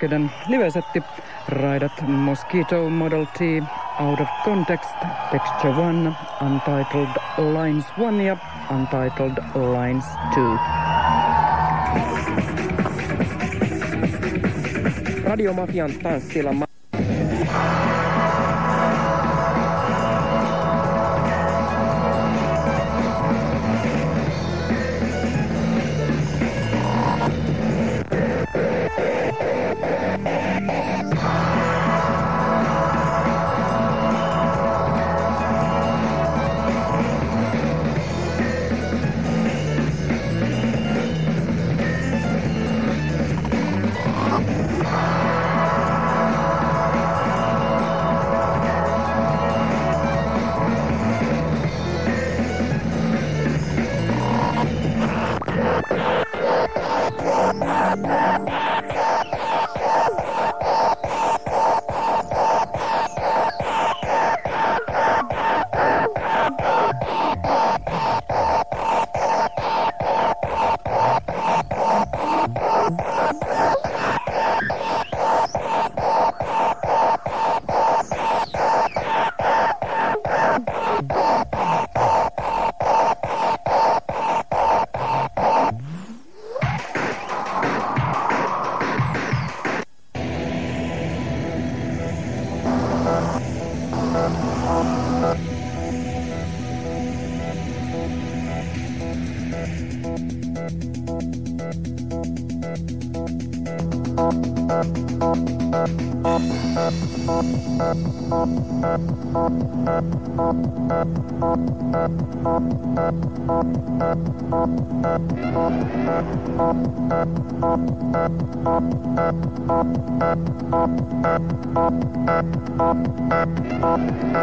Roskeden livesetti Raidat Mosquito Model T Out of Context Texture 1 Untitled Lines 1 ja Untitled Lines 2. Radiomafian tanssilla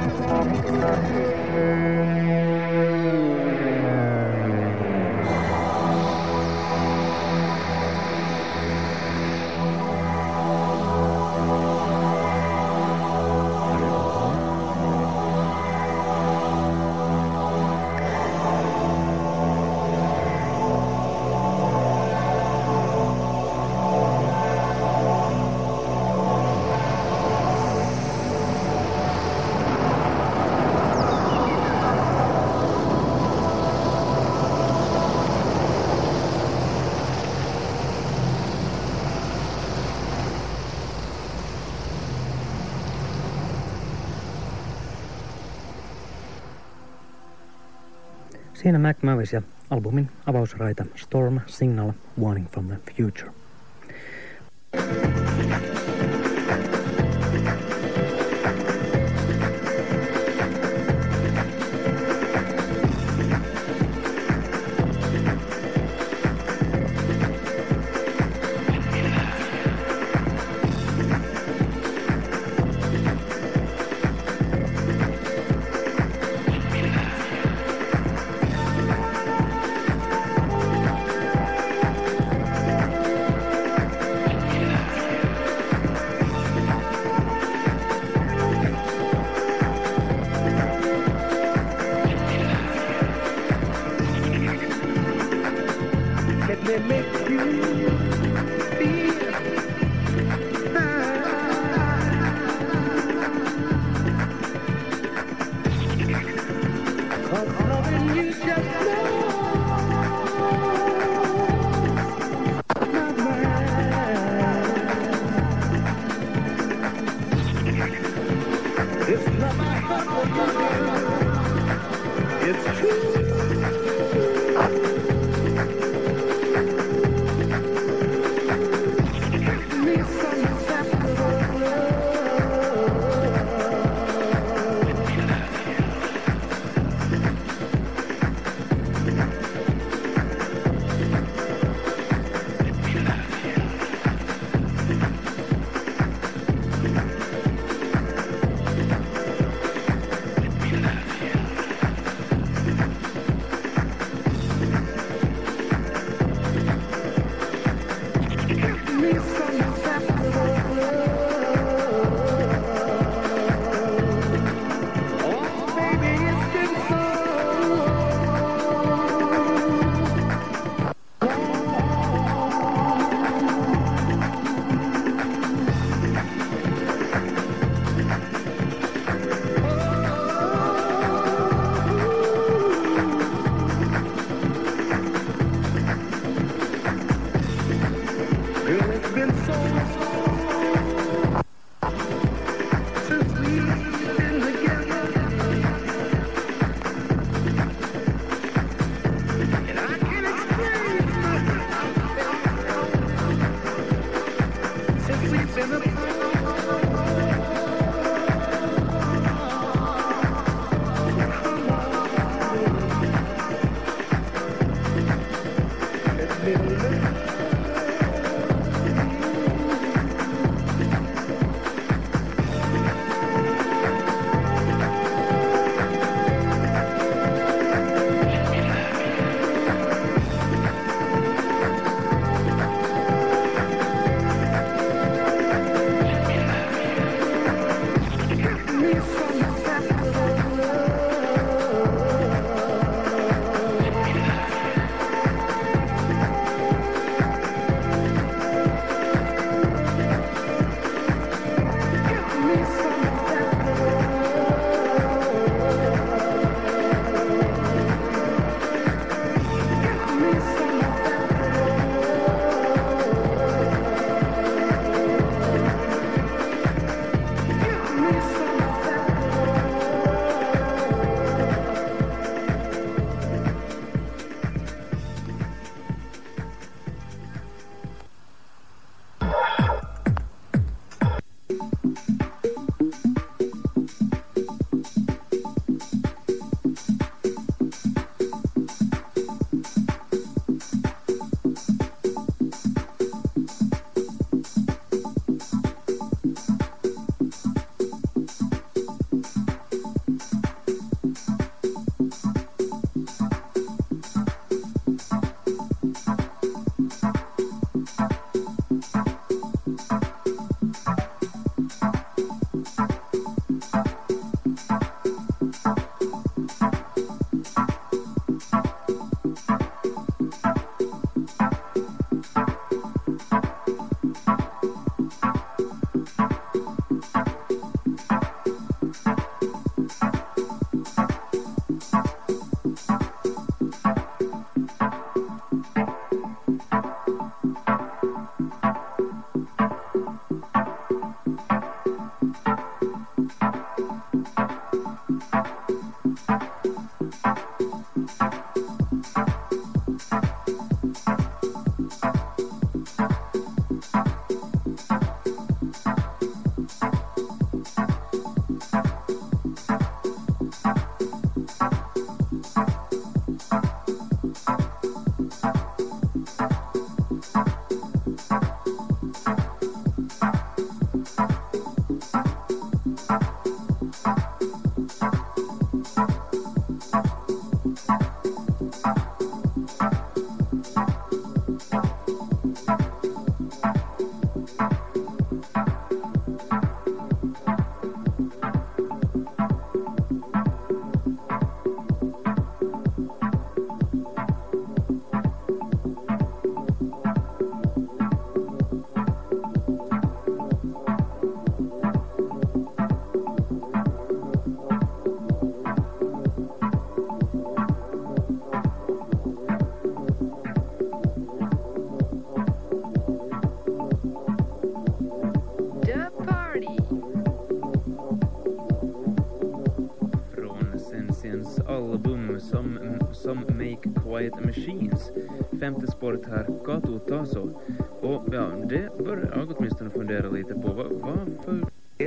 I'm Siinä Mac Mavis ja albumin avausraita Storm Signal Warning from the Future. It's true.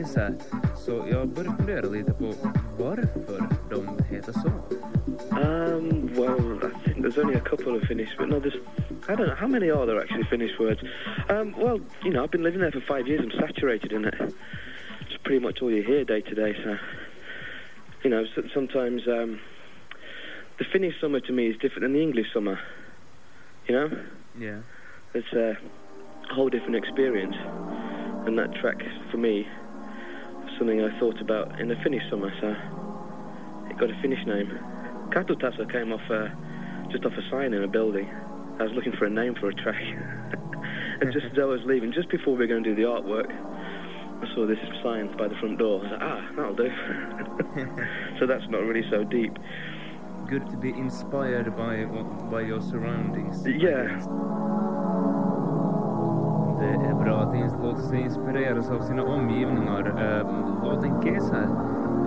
Det så här? Så jag börjar fundera lite på varför de heter så. Um, well, I think there's only a couple of Finnish, but no, there's, I don't know, how many are there actually Finnish words? Um, well, you know, I've been living there for five years, I'm saturated in it. It's pretty much all you hear day to day, so, you know, so, sometimes um, the Finnish summer to me is different than the English summer, you know? Yeah. It's a whole different experience, and that track, for me, something I thought about in the Finnish summer, so it got a Finnish name. Katutaso came off uh, just off a sign in a building. I was looking for a name for a track. and just as I was leaving, just before we were going to do the artwork, I saw this sign by the front door. I was like, ah, that'll do. so that's not really so deep. Good to be inspired by, by your surroundings. Yeah. Bra att låta sig inspireras av sina omgivningar. Ehm, eh, låten Kesa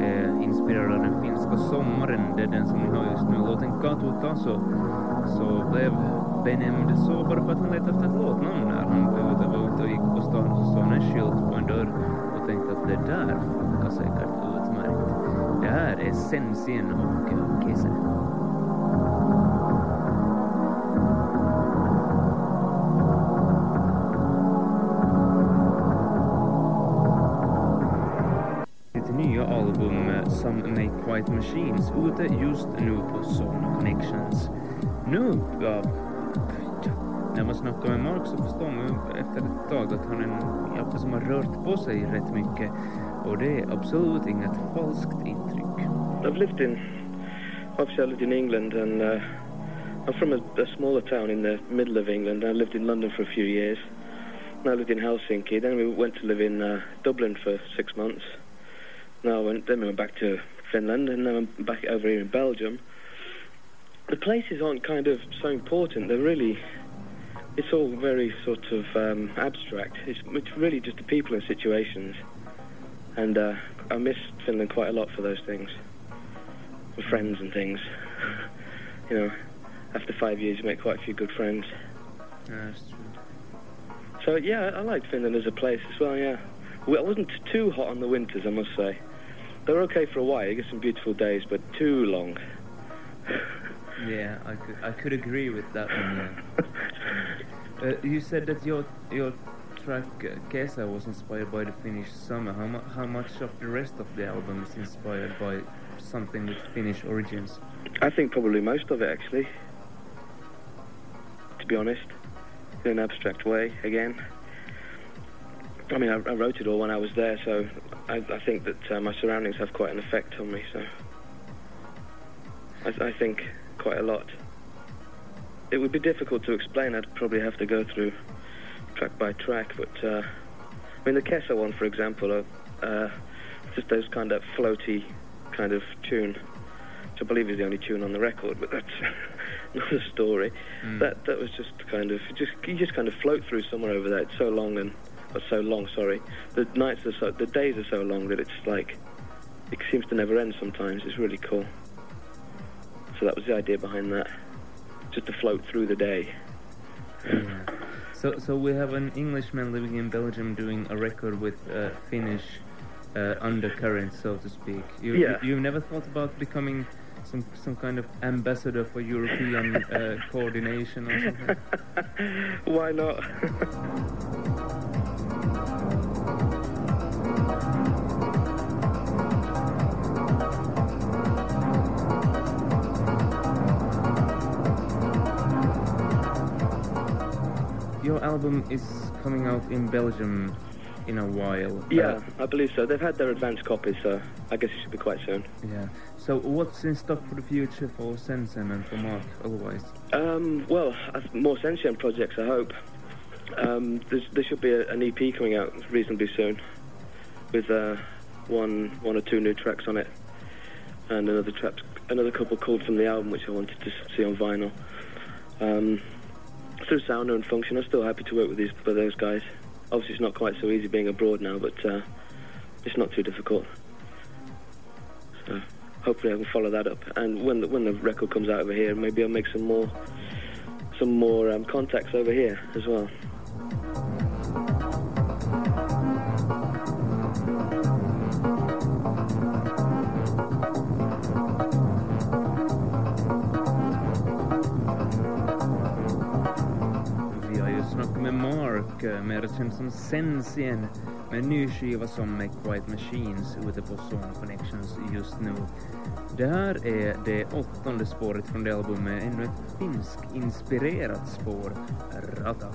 är inspirerad av den finska sommaren. Det är den som ni har just nu. Låten Katu Taso så blev benämnd så bara för att han letade efter ett låtnamn när han var ute, ute och gick på stan och så såg han en skylt på en dörr och tänkte att det där funkar säkert utmärkt. Det här är Sensien och eh, Kesa. Quiet Machines på Sono Connections. Ja, när man snackar med Mark så förstår man efter ett tag att han är en som har rört på sig rätt mycket och det är absolut inget falskt intryck. I've lived in, lived in England and uh, I'm from a, a smaller town in the middle of England. I lived in London for a few years. I lived in Helsinki. Then we went to live in uh, Dublin for six months. Now then we went back to Finland and then I'm back over here in Belgium. The places aren't kind of so important. They're really, it's all very sort of um, abstract. It's, it's really just the people and situations. And uh, I miss Finland quite a lot for those things with friends and things. you know, after five years, you make quite a few good friends. Yeah, that's true. So yeah, I liked Finland as a place as well. Yeah, it wasn't too hot on the winters, I must say. They were okay for a while. You get some beautiful days, but too long. Yeah, I could, I could agree with that one. Yeah. uh, you said that your your track uh, Kesa was inspired by the Finnish summer. How, mu- how much of the rest of the album is inspired by something with Finnish origins? I think probably most of it, actually. To be honest, in an abstract way, again. I mean, I, I wrote it all when I was there, so I, I think that uh, my surroundings have quite an effect on me. So I, I think quite a lot. It would be difficult to explain. I'd probably have to go through track by track, but uh, I mean, the Kesa one, for example, uh, uh, just those kind of floaty kind of tune which I believe is the only tune on the record, but that's another story. Mm. That that was just kind of just you just kind of float through somewhere over there. It's so long and or so long. Sorry, the nights are so the days are so long that it's like it seems to never end. Sometimes it's really cool. So that was the idea behind that, just to float through the day. Yeah. So, so we have an Englishman living in Belgium doing a record with uh, Finnish uh, undercurrent, so to speak. You, Yeah. you, have never thought about becoming some some kind of ambassador for European uh, coordination or something? Why not? album is coming out in Belgium in a while. yeah, Uh, I believe so. They've had their advance copies, so I guess it should be quite soon. yeah. So what's in stock for the future for Sensen and for Mark otherwise? Um, well, more Sentient projects, I hope. Um, there should be a, an EP coming out reasonably soon, with uh, one one or two new tracks on it, and another track, another couple called from the album, which I wanted to see on vinyl. Um, through Sounder and Function, I'm still happy to work with these with those guys. Obviously, it's not quite so easy being abroad now, but uh, it's not too difficult. So hopefully I can follow that up. And when the, when the record comes out over here, maybe I'll make some more some more um, contacts over here as well. Kö med mer som som Sensien, med en ny skiva som Make Bright Machines ute på Song Connections just nu. Det här är det åttonde spåret från det albumet, ännu ett finsk-inspirerat spår, Rata.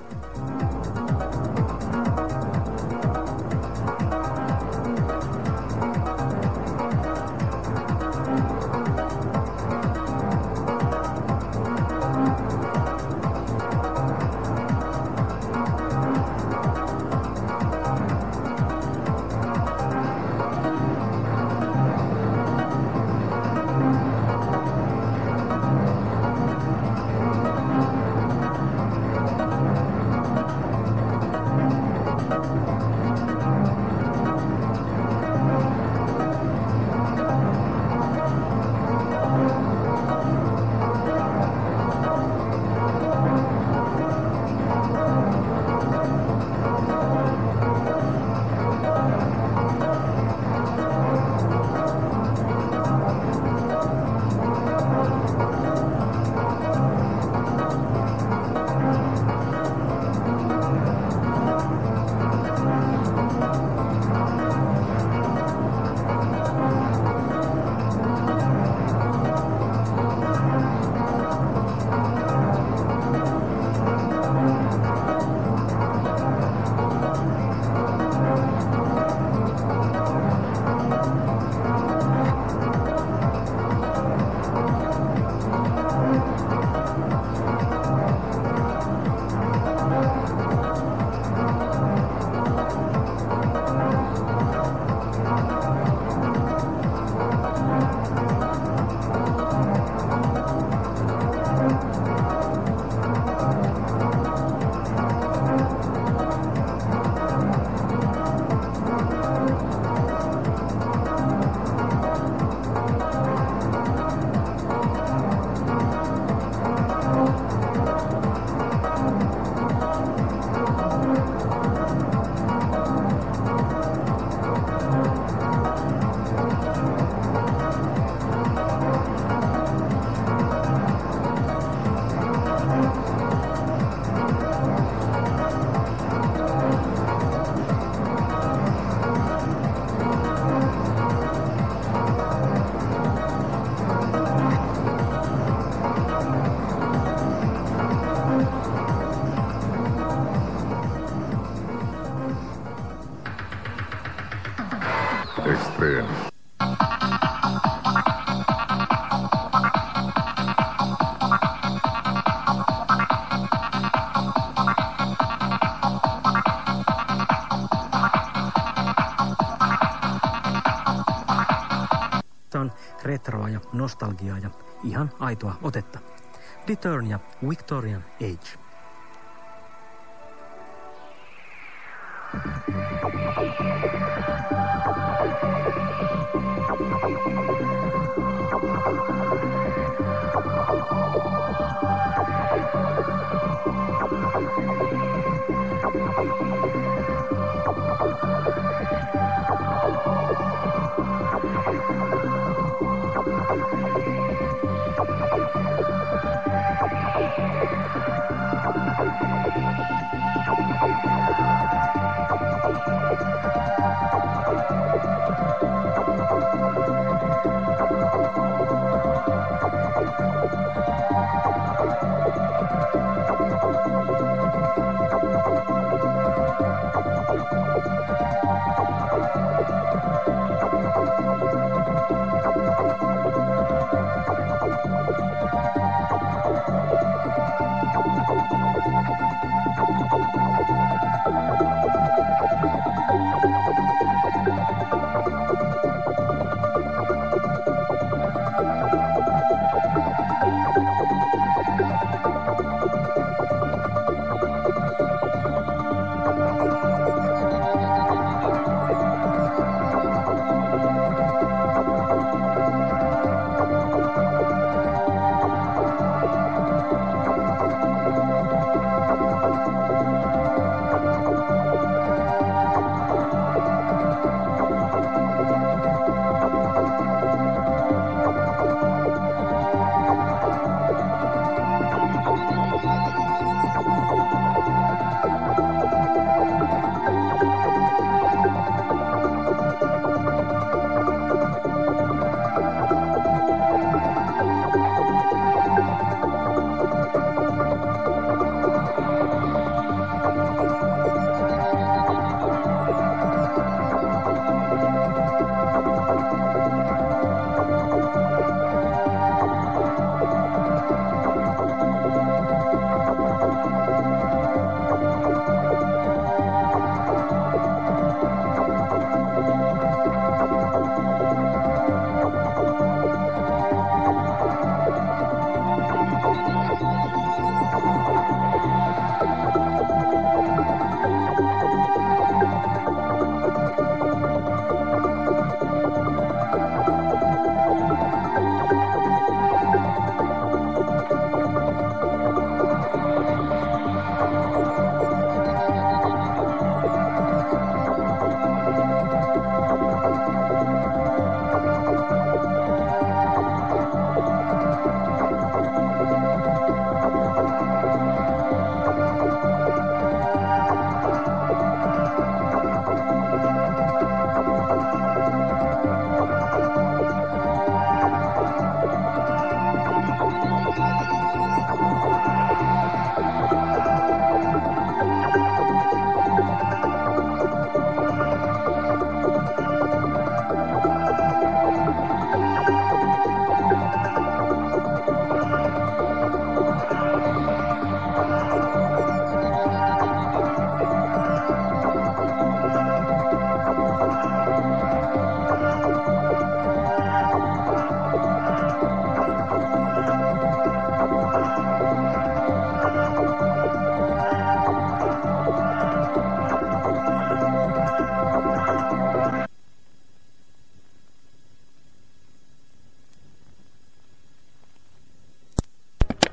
Tässä on retroa ja nostalgiaa ja ihan aitoa otetta. Return ja Victorian Age. Thank you.